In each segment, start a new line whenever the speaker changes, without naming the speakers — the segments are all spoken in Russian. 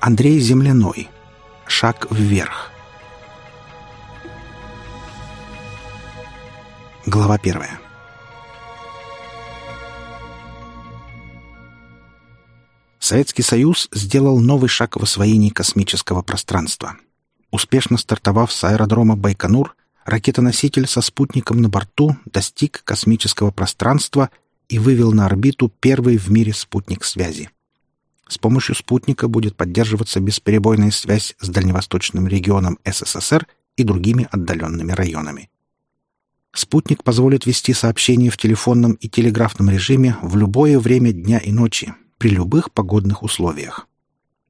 Андрей Земляной. Шаг вверх. Глава первая. Советский Союз сделал новый шаг в освоении космического пространства. Успешно стартовав с аэродрома Байконур, ракетоноситель со спутником на борту достиг космического пространства и вывел на орбиту первый в мире спутник связи. С помощью спутника будет поддерживаться бесперебойная связь с дальневосточным регионом СССР и другими отдаленными районами. Спутник позволит вести сообщения в телефонном и телеграфном режиме в любое время дня и ночи, при любых погодных условиях.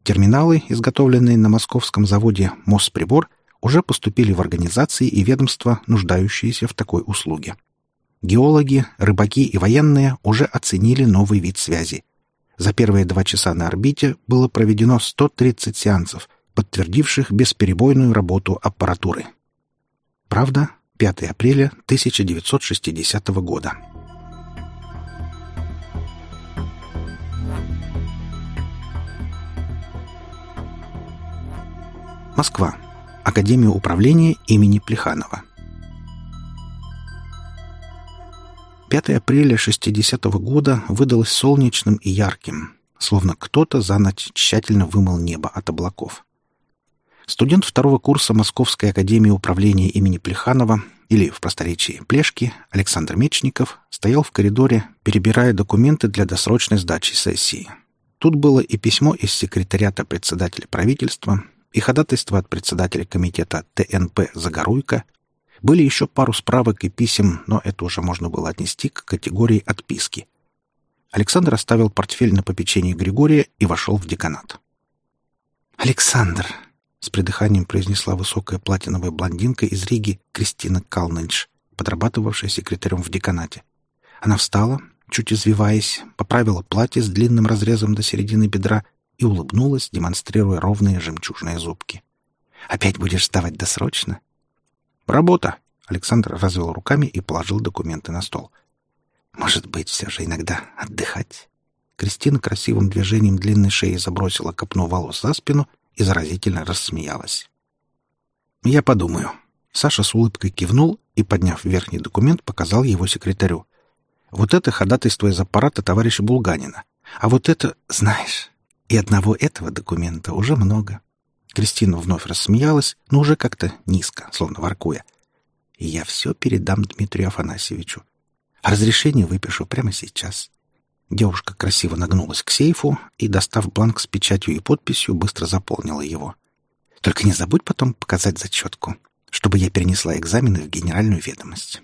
Терминалы, изготовленные на московском заводе «Мосприбор», уже поступили в организации и ведомства, нуждающиеся в такой услуге. Геологи, рыбаки и военные уже оценили новый вид связи. За первые два часа на орбите было проведено 130 сеансов, подтвердивших бесперебойную работу аппаратуры. Правда, 5 апреля 1960 года. Москва. Академия управления имени Плеханова. 5 апреля 60-го года выдалось солнечным и ярким, словно кто-то за ночь тщательно вымыл небо от облаков. Студент второго курса Московской академии управления имени Плеханова, или в просторечии Плешки, Александр Мечников, стоял в коридоре, перебирая документы для досрочной сдачи сессии. Тут было и письмо из секретариата председателя правительства, и ходатайство от председателя комитета ТНП Загоруйко, были еще пару справок и писем, но это уже можно было отнести к категории отписки. Александр оставил портфель на попечении Григория и вошел в деканат. «Александр!» — с придыханием произнесла высокая платиновая блондинка из Риги Кристина Калненш, подрабатывавшая секретарем в деканате. Она встала, чуть извиваясь, поправила платье с длинным разрезом до середины бедра и улыбнулась, демонстрируя ровные жемчужные зубки. «Опять будешь сдавать досрочно?» «Работа!» — Александр развел руками и положил документы на стол. «Может быть, все же иногда отдыхать?» Кристина красивым движением длинной шеи забросила копну волос за спину и заразительно рассмеялась. «Я подумаю». Саша с улыбкой кивнул и, подняв верхний документ, показал его секретарю. «Вот это ходатайство из аппарата товарища Булганина. А вот это, знаешь, и одного этого документа уже много. Кристина вновь рассмеялась, но уже как-то низко, словно воркуя. И я все передам Дмитрию Афанасьевичу. разрешение выпишу прямо сейчас. Девушка красиво нагнулась к сейфу и, достав бланк с печатью и подписью, быстро заполнила его. Только не забудь потом показать зачетку, чтобы я перенесла экзамены в генеральную ведомость.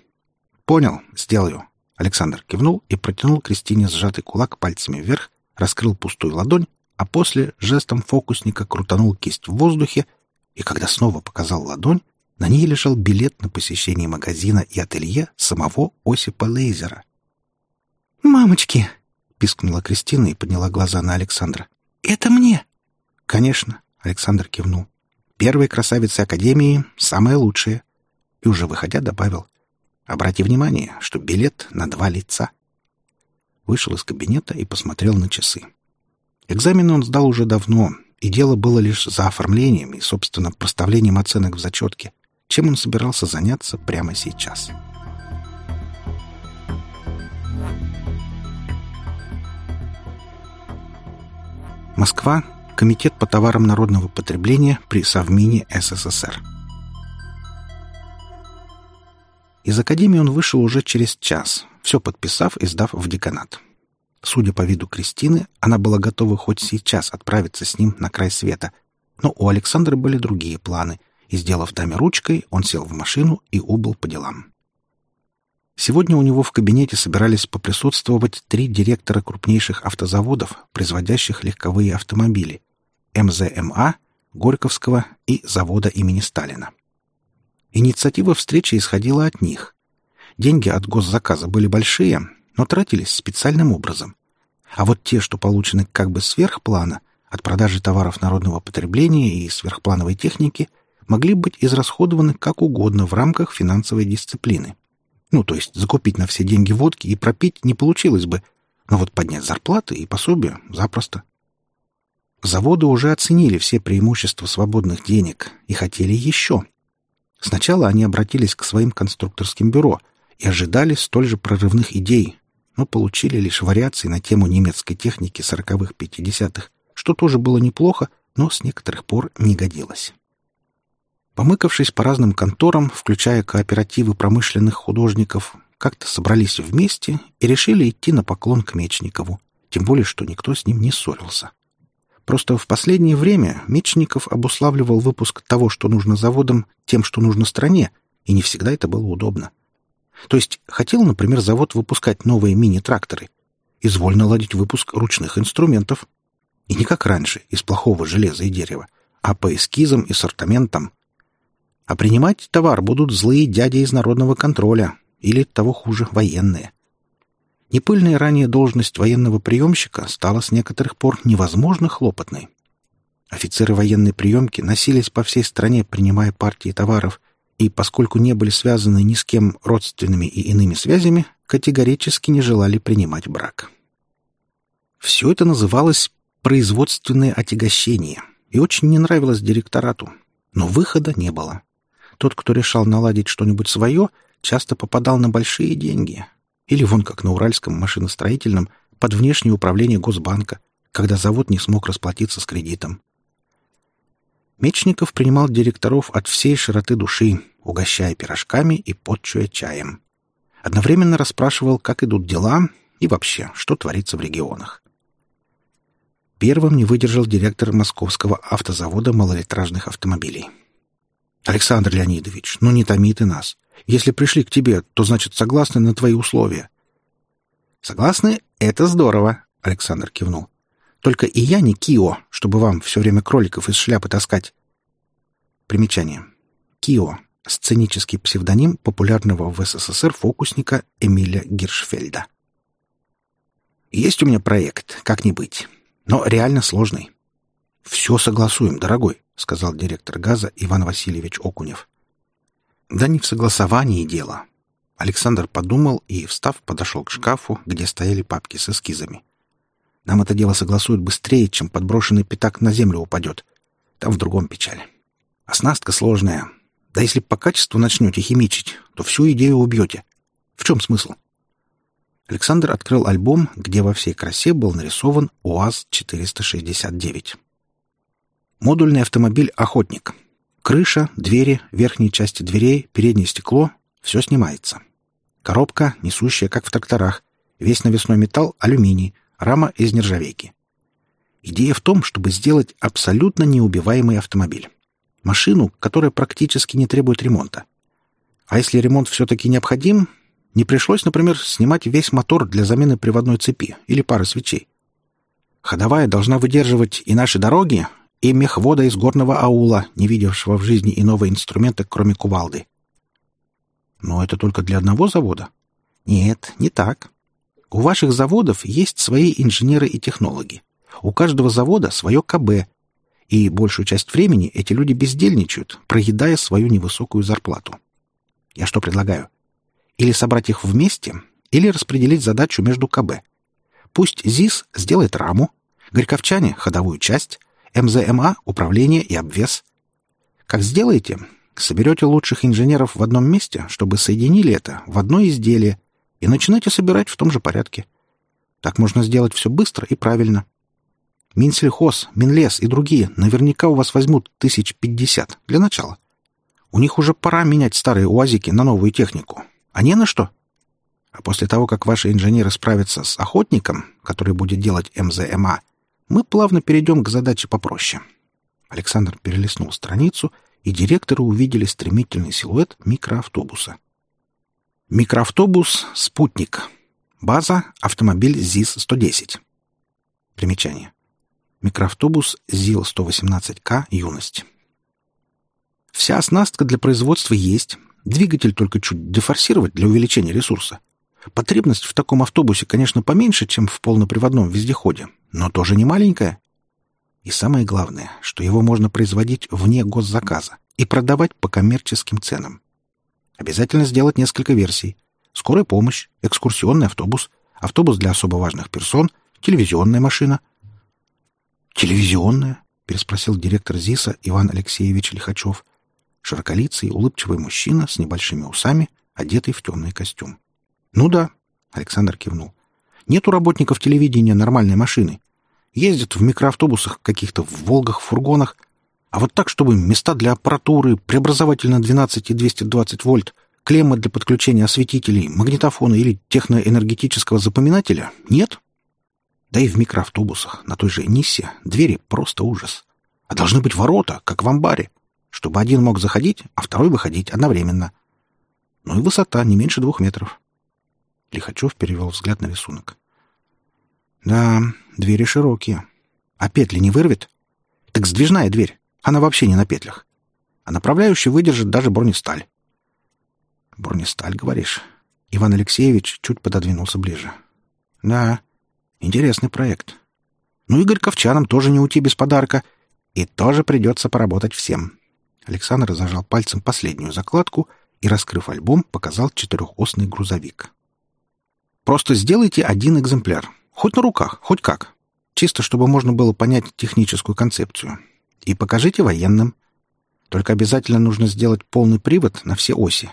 Понял, сделаю. Александр кивнул и протянул Кристине сжатый кулак пальцами вверх, раскрыл пустую ладонь а после жестом фокусника крутанул кисть в воздухе, и когда снова показал ладонь, на ней лежал билет на посещение магазина и ателье самого Осипа Лейзера. «Мамочки!» — пискнула Кристина и подняла глаза на Александра. «Это мне!» «Конечно!» — Александр кивнул. «Первой красавицы Академии — самая лучшая!» И уже выходя добавил. «Обрати внимание, что билет на два лица!» Вышел из кабинета и посмотрел на часы. Экзамены он сдал уже давно, и дело было лишь за оформлением и, собственно, проставлением оценок в зачетке, чем он собирался заняться прямо сейчас. Москва. Комитет по товарам народного потребления при Совмине СССР. Из академии он вышел уже через час, все подписав и сдав в деканат. Судя по виду Кристины, она была готова хоть сейчас отправиться с ним на край света. Но у Александра были другие планы, и, сделав даме ручкой, он сел в машину и убыл по делам. Сегодня у него в кабинете собирались поприсутствовать три директора крупнейших автозаводов, производящих легковые автомобили — МЗМА, Горьковского и завода имени Сталина. Инициатива встречи исходила от них. Деньги от госзаказа были большие, но тратились специальным образом. А вот те, что получены как бы сверхплана, от продажи товаров народного потребления и сверхплановой техники, могли быть израсходованы как угодно в рамках финансовой дисциплины. Ну, то есть закупить на все деньги водки и пропить не получилось бы, но вот поднять зарплаты и пособия запросто. Заводы уже оценили все преимущества свободных денег и хотели еще. Сначала они обратились к своим конструкторским бюро и ожидали столь же прорывных идей, но получили лишь вариации на тему немецкой техники сороковых-пятидесятых, что тоже было неплохо, но с некоторых пор не годилось. Помыкавшись по разным конторам, включая кооперативы промышленных художников, как-то собрались вместе и решили идти на поклон к Мечникову, тем более, что никто с ним не ссорился. Просто в последнее время Мечников обуславливал выпуск того, что нужно заводам, тем, что нужно стране, и не всегда это было удобно. То есть хотел, например, завод выпускать новые мини-тракторы. Изволь наладить выпуск ручных инструментов. И не как раньше, из плохого железа и дерева, а по эскизам и сортаментам. А принимать товар будут злые дяди из народного контроля, или, того хуже, военные. Непыльная ранее должность военного приемщика стала с некоторых пор невозможно хлопотной. Офицеры военной приемки носились по всей стране, принимая партии товаров, и, поскольку не были связаны ни с кем родственными и иными связями, категорически не желали принимать брак. Все это называлось «производственное отягощение» и очень не нравилось директорату, но выхода не было. Тот, кто решал наладить что-нибудь свое, часто попадал на большие деньги, или вон как на Уральском машиностроительном, под внешнее управление Госбанка, когда завод не смог расплатиться с кредитом. Мечников принимал директоров от всей широты души, угощая пирожками и подчуя чаем. Одновременно расспрашивал, как идут дела и вообще, что творится в регионах. Первым не выдержал директор московского автозавода малолитражных автомобилей. «Александр Леонидович, ну не томи ты нас. Если пришли к тебе, то, значит, согласны на твои условия». «Согласны? Это здорово», — Александр кивнул. «Только и я не Кио, чтобы вам все время кроликов из шляпы таскать». Примечание. Кио — сценический псевдоним популярного в СССР фокусника Эмиля Гиршфельда. «Есть у меня проект, как не быть, но реально сложный». «Все согласуем, дорогой», — сказал директор газа Иван Васильевич Окунев. Да не в согласовании дело. Александр подумал и, встав, подошел к шкафу, где стояли папки с эскизами. Нам это дело согласуют быстрее, чем подброшенный пятак на землю упадет. Там в другом печаль. Оснастка сложная. Да если по качеству начнете химичить, то всю идею убьете. В чем смысл? Александр открыл альбом, где во всей красе был нарисован УАЗ-469. Модульный автомобиль «Охотник». Крыша, двери, верхние части дверей, переднее стекло — все снимается. Коробка, несущая, как в тракторах. Весь навесной металл — алюминий, рама из нержавейки. Идея в том, чтобы сделать абсолютно неубиваемый автомобиль. Машину, которая практически не требует ремонта. А если ремонт все-таки необходим, не пришлось, например, снимать весь мотор для замены приводной цепи или пары свечей. Ходовая должна выдерживать и наши дороги, и мехвода из горного аула, не видевшего в жизни иного инструмента, кроме кувалды. Но это только для одного завода? Нет, не так. У ваших заводов есть свои инженеры и технологи. У каждого завода свое КБ, и большую часть времени эти люди бездельничают, проедая свою невысокую зарплату. Я что предлагаю? Или собрать их вместе, или распределить задачу между КБ. Пусть ЗИС сделает раму, Горьковчане — ходовую часть, МЗМА — управление и обвес. Как сделаете, соберете лучших инженеров в одном месте, чтобы соединили это в одно изделие и начинайте собирать в том же порядке. Так можно сделать все быстро и правильно. Минсельхоз, Минлес и другие наверняка у вас возьмут тысяч пятьдесят для начала. У них уже пора менять старые УАЗики на новую технику. А не на что. А после того, как ваши инженеры справятся с охотником, который будет делать МЗМА, мы плавно перейдем к задаче попроще. Александр перелистнул страницу, и директоры увидели стремительный силуэт микроавтобуса. Микроавтобус «Спутник». База «Автомобиль ЗИС-110». Примечание. Микроавтобус ЗИЛ-118К «Юность». Вся оснастка для производства есть, двигатель только чуть дефорсировать для увеличения ресурса. Потребность в таком автобусе, конечно, поменьше, чем в полноприводном вездеходе, но тоже не маленькая. И самое главное, что его можно производить вне госзаказа и продавать по коммерческим ценам. Обязательно сделать несколько версий. Скорая помощь, экскурсионный автобус, автобус для особо важных персон, телевизионная машина. «Телевизионная?» — переспросил директор ЗИСа Иван Алексеевич Лихачев. Широколицый, улыбчивый мужчина с небольшими усами, одетый в темный костюм. «Ну да», — Александр кивнул. «Нет у работников телевидения нормальной машины. Ездят в микроавтобусах каких-то, в «Волгах», фургонах. А вот так, чтобы места для аппаратуры, преобразователь на 12 и 220 вольт, клеммы для подключения осветителей, магнитофона или техноэнергетического запоминателя — нет. Да и в микроавтобусах, на той же Ниссе, двери просто ужас. А должны быть ворота, как в амбаре, чтобы один мог заходить, а второй выходить одновременно. Ну и высота не меньше двух метров. Лихачев перевел взгляд на рисунок. Да, двери широкие. А петли не вырвет? Так сдвижная дверь. Она вообще не на петлях. А направляющий выдержит даже бронесталь. Бронесталь, говоришь? Иван Алексеевич чуть пододвинулся ближе. Да, Интересный проект. Ну, Игорь Ковчанам тоже не уйти без подарка. И тоже придется поработать всем. Александр зажал пальцем последнюю закладку и, раскрыв альбом, показал четырехосный грузовик. Просто сделайте один экземпляр. Хоть на руках, хоть как. Чисто, чтобы можно было понять техническую концепцию. И покажите военным. Только обязательно нужно сделать полный привод на все оси.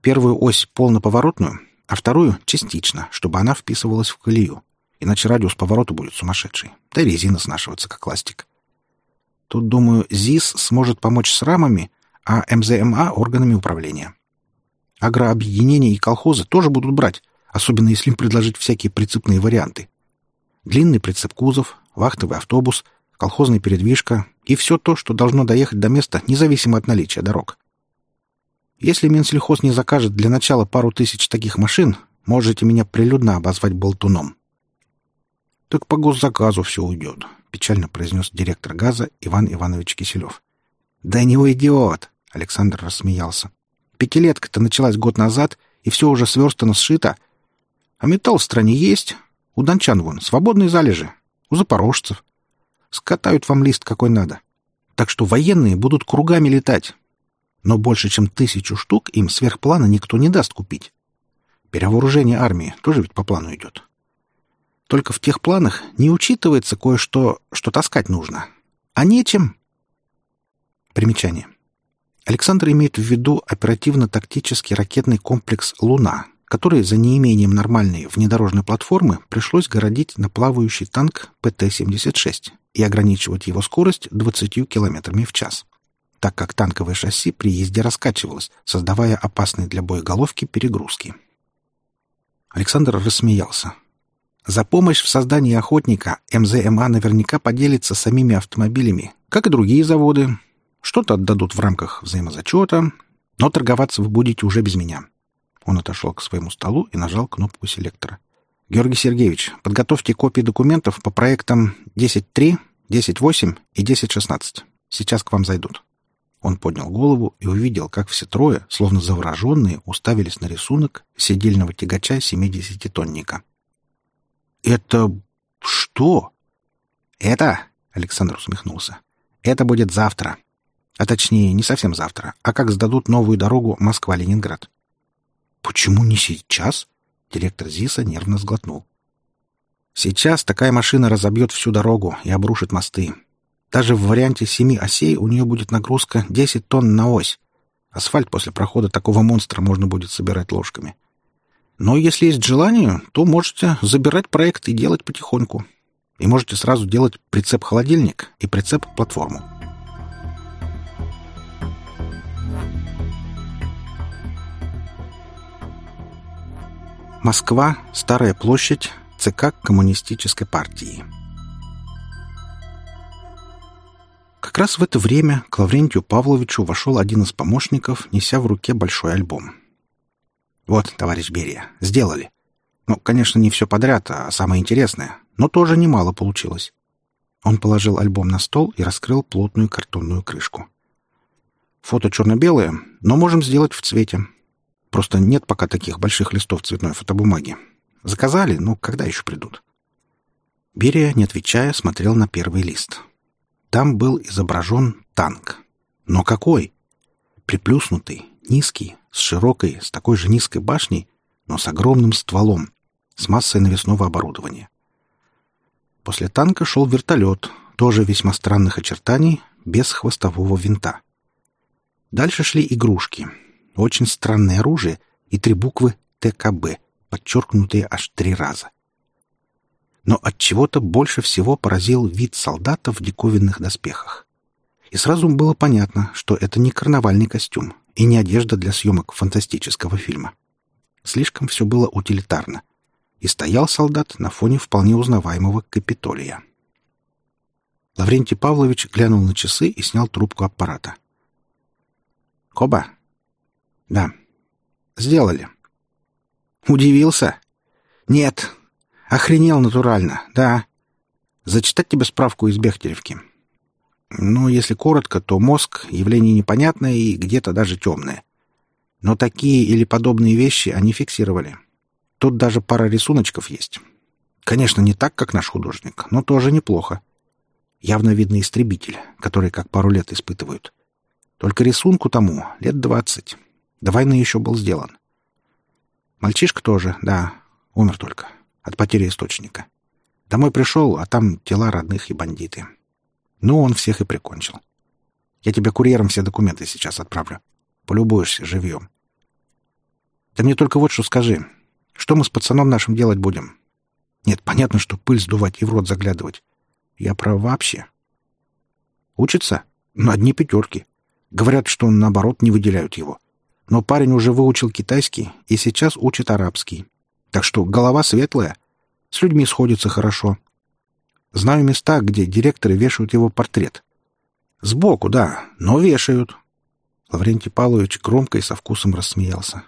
Первую ось полноповоротную, а вторую — частично, чтобы она вписывалась в колею иначе радиус поворота будет сумасшедший. Да и резина снашивается, как ластик. Тут, думаю, ЗИС сможет помочь с рамами, а МЗМА — органами управления. Агрообъединения и колхозы тоже будут брать, особенно если им предложить всякие прицепные варианты. Длинный прицеп кузов, вахтовый автобус, колхозная передвижка и все то, что должно доехать до места, независимо от наличия дорог. Если Минсельхоз не закажет для начала пару тысяч таких машин, можете меня прилюдно обозвать болтуном. «Так по госзаказу все уйдет», — печально произнес директор газа Иван Иванович Киселев. «Да не уйдет», — Александр рассмеялся. «Пятилетка-то началась год назад, и все уже сверстано, сшито. А металл в стране есть. У дончан вон свободные залежи. У запорожцев. Скатают вам лист какой надо. Так что военные будут кругами летать. Но больше, чем тысячу штук им сверхплана никто не даст купить. Перевооружение армии тоже ведь по плану идет. Только в тех планах не учитывается кое-что, что таскать нужно. А нечем. Примечание. Александр имеет в виду оперативно-тактический ракетный комплекс «Луна», который за неимением нормальной внедорожной платформы пришлось городить на плавающий танк ПТ-76 и ограничивать его скорость 20 км в час, так как танковое шасси при езде раскачивалось, создавая опасные для боеголовки перегрузки. Александр рассмеялся. За помощь в создании охотника МЗМА наверняка поделится самими автомобилями, как и другие заводы. Что-то отдадут в рамках взаимозачета, но торговаться вы будете уже без меня. Он отошел к своему столу и нажал кнопку селектора. «Георгий Сергеевич, подготовьте копии документов по проектам 10.3, 10.8 и 10.16. Сейчас к вам зайдут». Он поднял голову и увидел, как все трое, словно завороженные, уставились на рисунок сидельного тягача 70-тонника. «Это что?» «Это...» — Александр усмехнулся. «Это будет завтра. А точнее, не совсем завтра, а как сдадут новую дорогу Москва-Ленинград». «Почему не сейчас?» — директор ЗИСа нервно сглотнул. «Сейчас такая машина разобьет всю дорогу и обрушит мосты. Даже в варианте семи осей у нее будет нагрузка 10 тонн на ось. Асфальт после прохода такого монстра можно будет собирать ложками. Но если есть желание, то можете забирать проект и делать потихоньку. И можете сразу делать прицеп-холодильник и прицеп-платформу. Москва, Старая площадь, ЦК Коммунистической партии. Как раз в это время к Лаврентию Павловичу вошел один из помощников, неся в руке большой альбом. Вот, товарищ Берия, сделали. Ну, конечно, не все подряд, а самое интересное, но тоже немало получилось. Он положил альбом на стол и раскрыл плотную картонную крышку. Фото черно-белое, но можем сделать в цвете. Просто нет пока таких больших листов цветной фотобумаги. Заказали, но когда еще придут? Берия, не отвечая, смотрел на первый лист. Там был изображен танк. Но какой? Приплюснутый, низкий, с широкой, с такой же низкой башней, но с огромным стволом, с массой навесного оборудования. После танка шел вертолет, тоже весьма странных очертаний, без хвостового винта. Дальше шли игрушки. Очень странное оружие и три буквы ТКБ, подчеркнутые аж три раза. Но от чего то больше всего поразил вид солдата в диковинных доспехах. И сразу было понятно, что это не карнавальный костюм и не одежда для съемок фантастического фильма. Слишком все было утилитарно. И стоял солдат на фоне вполне узнаваемого Капитолия. Лаврентий Павлович глянул на часы и снял трубку аппарата. «Коба?» «Да». «Сделали». «Удивился?» «Нет. Охренел натурально, да. Зачитать тебе справку из Бехтеревки?» «Ну, если коротко, то мозг — явление непонятное и где-то даже темное. Но такие или подобные вещи они фиксировали. Тут даже пара рисуночков есть. Конечно, не так, как наш художник, но тоже неплохо. Явно видно истребитель, который как пару лет испытывают. Только рисунку тому лет двадцать. До войны еще был сделан. Мальчишка тоже, да, умер только. От потери источника. Домой пришел, а там тела родных и бандиты. Ну, он всех и прикончил. Я тебе курьером все документы сейчас отправлю. Полюбуешься живьем. Ты мне только вот что скажи. Что мы с пацаном нашим делать будем? Нет, понятно, что пыль сдувать и в рот заглядывать. Я прав вообще. Учится? На одни пятерки. Говорят, что наоборот не выделяют его. Но парень уже выучил китайский и сейчас учит арабский. Так что голова светлая. С людьми сходится хорошо. Знаю места, где директоры вешают его портрет. Сбоку, да, но вешают. Лаврентий Павлович громко и со вкусом рассмеялся.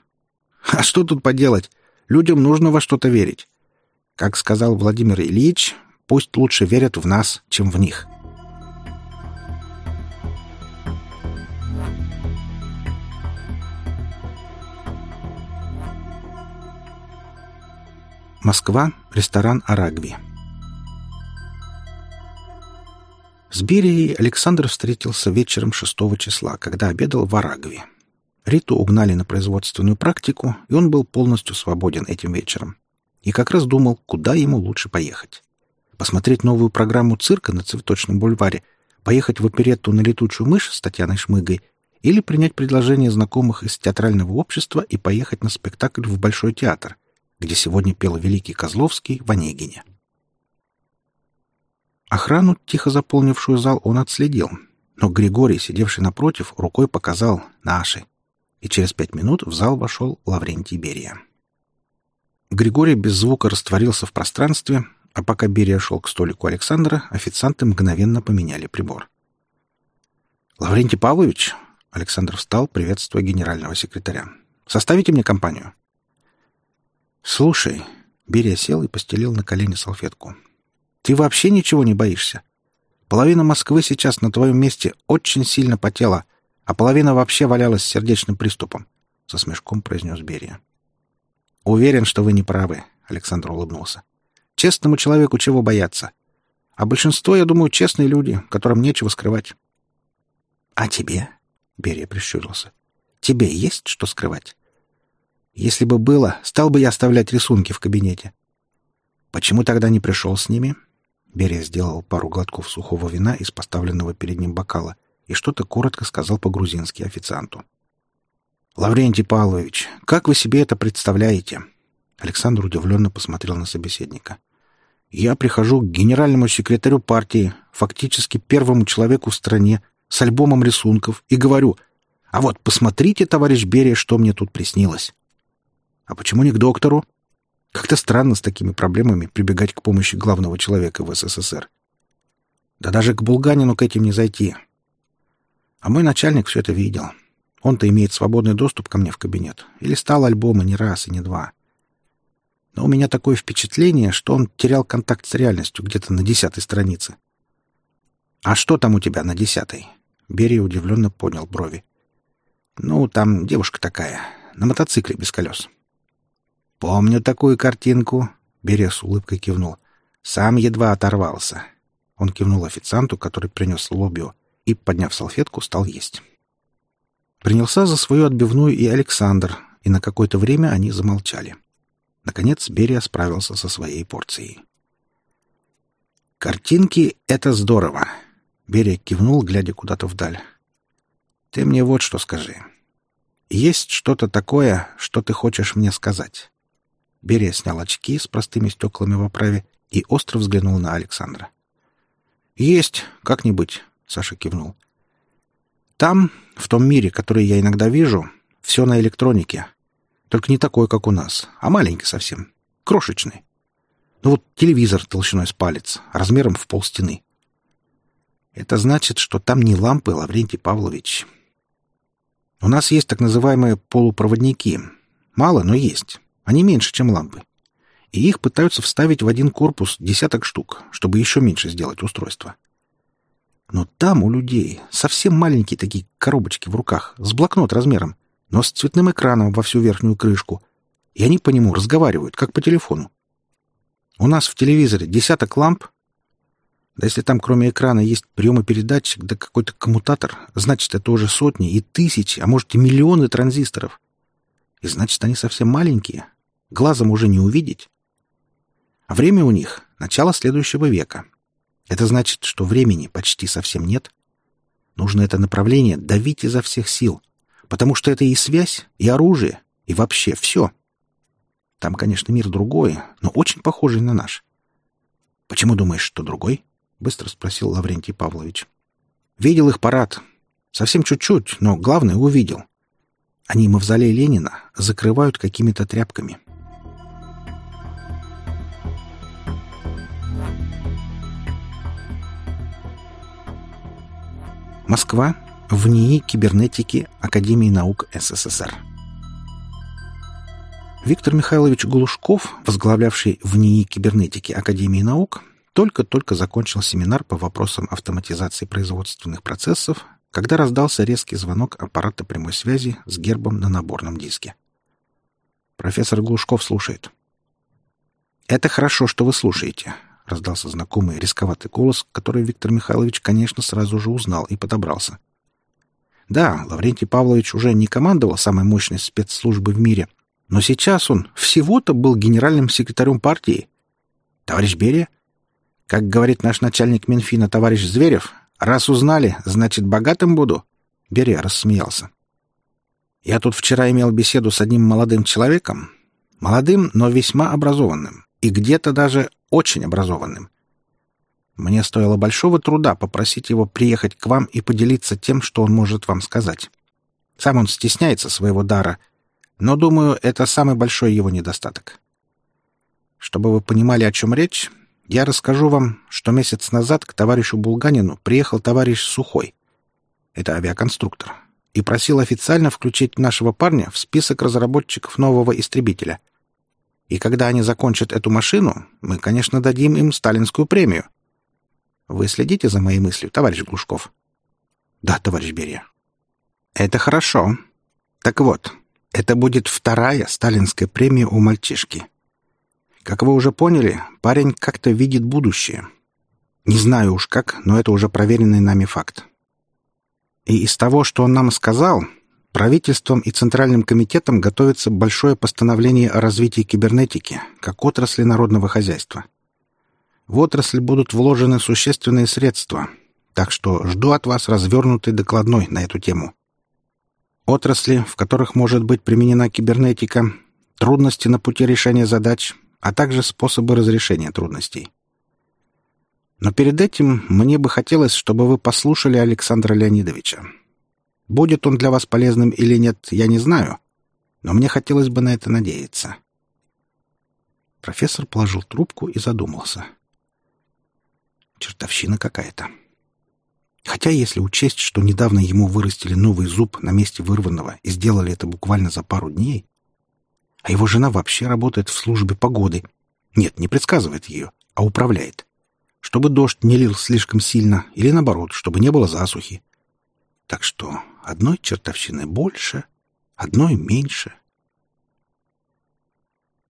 А что тут поделать? Людям нужно во что-то верить. Как сказал Владимир Ильич, Пусть лучше верят в нас, чем в них. Москва, ресторан «Арагви». С Берией Александр встретился вечером 6 числа, когда обедал в Арагве. Риту угнали на производственную практику, и он был полностью свободен этим вечером. И как раз думал, куда ему лучше поехать посмотреть новую программу цирка на Цветочном бульваре, поехать в оперетту на летучую мышь с Татьяной Шмыгой или принять предложение знакомых из театрального общества и поехать на спектакль в Большой театр, где сегодня пел великий Козловский в Онегине. Охрану, тихо заполнившую зал, он отследил, но Григорий, сидевший напротив, рукой показал «наши», и через пять минут в зал вошел Лаврентий Берия. Григорий без звука растворился в пространстве, а пока Берия шел к столику Александра, официанты мгновенно поменяли прибор. «Лаврентий Павлович!» — Александр встал, приветствуя генерального секретаря. «Составите мне компанию?» «Слушай», — Берия сел и постелил на колени салфетку. «Ты вообще ничего не боишься? Половина Москвы сейчас на твоем месте очень сильно потела, а половина вообще валялась с сердечным приступом», — со смешком произнес Берия. «Уверен, что вы не правы», — Александр улыбнулся. Честному человеку чего бояться? А большинство, я думаю, честные люди, которым нечего скрывать. — А тебе? — Берия прищурился. — Тебе есть что скрывать? Если бы было, стал бы я оставлять рисунки в кабинете. — Почему тогда не пришел с ними? Берия сделал пару глотков сухого вина из поставленного перед ним бокала и что-то коротко сказал по-грузински официанту. — Лаврентий Павлович, как вы себе это представляете? Александр удивленно посмотрел на собеседника. Я прихожу к генеральному секретарю партии, фактически первому человеку в стране, с альбомом рисунков, и говорю, «А вот, посмотрите, товарищ Берия, что мне тут приснилось». А почему не к доктору? Как-то странно с такими проблемами прибегать к помощи главного человека в СССР. Да даже к Булганину к этим не зайти. А мой начальник все это видел. Он-то имеет свободный доступ ко мне в кабинет. И листал альбомы не раз и не два но у меня такое впечатление, что он терял контакт с реальностью где-то на десятой странице. «А что там у тебя на десятой?» Берия удивленно поднял брови. «Ну, там девушка такая, на мотоцикле без колес». «Помню такую картинку», — Берия с улыбкой кивнул. «Сам едва оторвался». Он кивнул официанту, который принес лобио, и, подняв салфетку, стал есть. Принялся за свою отбивную и Александр, и на какое-то время они замолчали. — Наконец Берия справился со своей порцией. Картинки — это здорово. Берия кивнул, глядя куда-то вдаль. Ты мне вот что скажи. Есть что-то такое, что ты хочешь мне сказать? Берия снял очки с простыми стеклами в оправе и остро взглянул на Александра. «Есть, как-нибудь», — Саша кивнул. «Там, в том мире, который я иногда вижу, все на электронике. Только не такой, как у нас, а маленький совсем, крошечный. Ну вот телевизор толщиной с палец, размером в полстены. Это значит, что там не лампы, Лаврентий Павлович. У нас есть так называемые полупроводники. Мало, но есть. Они меньше, чем лампы. И их пытаются вставить в один корпус десяток штук, чтобы еще меньше сделать устройство. Но там у людей совсем маленькие такие коробочки в руках, с блокнот размером, но с цветным экраном во всю верхнюю крышку. И они по нему разговаривают, как по телефону. У нас в телевизоре десяток ламп. Да если там кроме экрана есть приемопередатчик да какой-то коммутатор, значит, это уже сотни и тысячи, а может и миллионы транзисторов. И значит, они совсем маленькие. Глазом уже не увидеть. А время у них — начало следующего века. Это значит, что времени почти совсем нет. Нужно это направление давить изо всех сил, потому что это и связь, и оружие, и вообще все. Там, конечно, мир другой, но очень похожий на наш. «Почему думаешь, что другой?» — быстро спросил Лаврентий Павлович. «Видел их парад. Совсем чуть-чуть, но главное — увидел. Они мавзолей Ленина закрывают какими-то тряпками». Москва. В НИИ кибернетики Академии наук СССР. Виктор Михайлович Глушков, возглавлявший в НИИ кибернетики Академии наук, только-только закончил семинар по вопросам автоматизации производственных процессов, когда раздался резкий звонок аппарата прямой связи с гербом на наборном диске. Профессор Глушков слушает. «Это хорошо, что вы слушаете», — раздался знакомый рисковатый голос, который Виктор Михайлович, конечно, сразу же узнал и подобрался. Да, Лаврентий Павлович уже не командовал самой мощной спецслужбой в мире, но сейчас он всего-то был генеральным секретарем партии. Товарищ Берия? Как говорит наш начальник Минфина, товарищ Зверев, раз узнали, значит, богатым буду? Берия рассмеялся. Я тут вчера имел беседу с одним молодым человеком. Молодым, но весьма образованным. И где-то даже очень образованным. Мне стоило большого труда попросить его приехать к вам и поделиться тем, что он может вам сказать. Сам он стесняется своего дара — но, думаю, это самый большой его недостаток. Чтобы вы понимали, о чем речь, я расскажу вам, что месяц назад к товарищу Булганину приехал товарищ Сухой. Это авиаконструктор. И просил официально включить нашего парня в список разработчиков нового истребителя. И когда они закончат эту машину, мы, конечно, дадим им сталинскую премию. Вы следите за моей мыслью, товарищ Глушков? Да, товарищ Берия. Это хорошо. Так вот, это будет вторая сталинская премия у мальчишки. Как вы уже поняли, парень как-то видит будущее. Не знаю уж как, но это уже проверенный нами факт. И из того, что он нам сказал, правительством и Центральным комитетом готовится большое постановление о развитии кибернетики как отрасли народного хозяйства. В отрасль будут вложены существенные средства, так что жду от вас развернутый докладной на эту тему отрасли, в которых может быть применена кибернетика, трудности на пути решения задач, а также способы разрешения трудностей. Но перед этим мне бы хотелось, чтобы вы послушали Александра Леонидовича. Будет он для вас полезным или нет, я не знаю, но мне хотелось бы на это надеяться. Профессор положил трубку и задумался. Чертовщина какая-то. Хотя, если учесть, что недавно ему вырастили новый зуб на месте вырванного и сделали это буквально за пару дней, а его жена вообще работает в службе погоды. Нет, не предсказывает ее, а управляет. Чтобы дождь не лил слишком сильно, или наоборот, чтобы не было засухи. Так что одной чертовщины больше, одной меньше —